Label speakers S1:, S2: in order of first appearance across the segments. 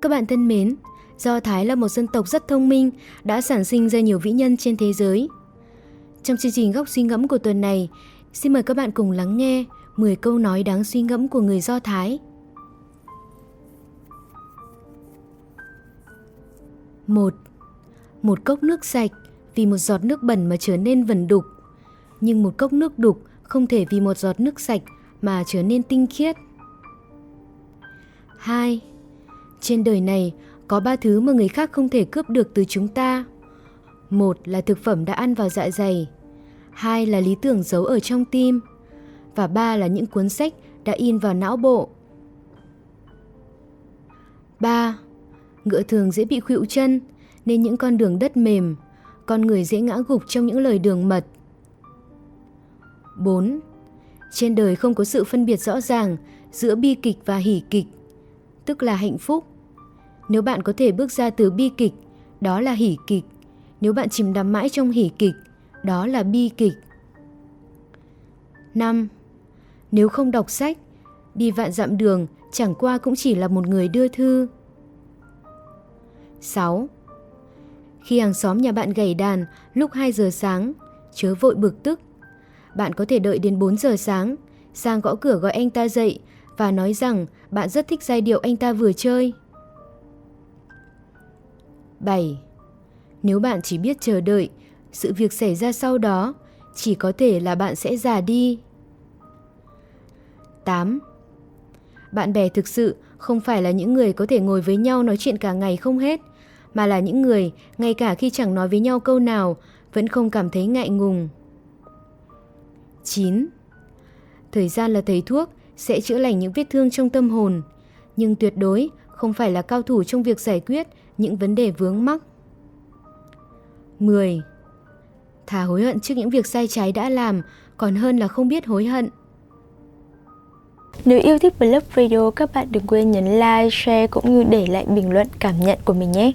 S1: Các bạn thân mến, Do Thái là một dân tộc rất thông minh, đã sản sinh ra nhiều vĩ nhân trên thế giới. Trong chương trình góc suy ngẫm của tuần này, xin mời các bạn cùng lắng nghe 10 câu nói đáng suy ngẫm của người Do Thái. 1. Một cốc nước sạch vì một giọt nước bẩn mà trở nên vẩn đục, nhưng một cốc nước đục không thể vì một giọt nước sạch mà trở nên tinh khiết. 2. Trên đời này có ba thứ mà người khác không thể cướp được từ chúng ta. Một là thực phẩm đã ăn vào dạ dày, hai là lý tưởng giấu ở trong tim và ba là những cuốn sách đã in vào não bộ. 3. Ngựa thường dễ bị khuỵu chân nên những con đường đất mềm, con người dễ ngã gục trong những lời đường mật. 4. Trên đời không có sự phân biệt rõ ràng giữa bi kịch và hỉ kịch, tức là hạnh phúc. Nếu bạn có thể bước ra từ bi kịch, đó là hỉ kịch. Nếu bạn chìm đắm mãi trong hỉ kịch, đó là bi kịch. 5. Nếu không đọc sách, đi vạn dặm đường chẳng qua cũng chỉ là một người đưa thư. 6. Khi hàng xóm nhà bạn gảy đàn lúc 2 giờ sáng, chớ vội bực tức. Bạn có thể đợi đến 4 giờ sáng, sang gõ cửa gọi anh ta dậy và nói rằng bạn rất thích giai điệu anh ta vừa chơi. 7. Nếu bạn chỉ biết chờ đợi, sự việc xảy ra sau đó chỉ có thể là bạn sẽ già đi. 8. Bạn bè thực sự không phải là những người có thể ngồi với nhau nói chuyện cả ngày không hết, mà là những người ngay cả khi chẳng nói với nhau câu nào vẫn không cảm thấy ngại ngùng. 9. Thời gian là thầy thuốc sẽ chữa lành những vết thương trong tâm hồn, nhưng tuyệt đối không phải là cao thủ trong việc giải quyết những vấn đề vướng mắc. 10. Thà hối hận trước những việc sai trái đã làm còn hơn là không biết hối hận.
S2: Nếu yêu thích Blog Radio, các bạn đừng quên nhấn like, share cũng như để lại bình luận cảm nhận của mình nhé.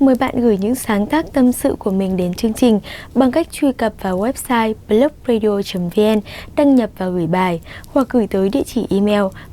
S2: Mời bạn gửi những sáng tác tâm sự của mình đến chương trình bằng cách truy cập vào website blogradio.vn, đăng nhập và gửi bài hoặc gửi tới địa chỉ email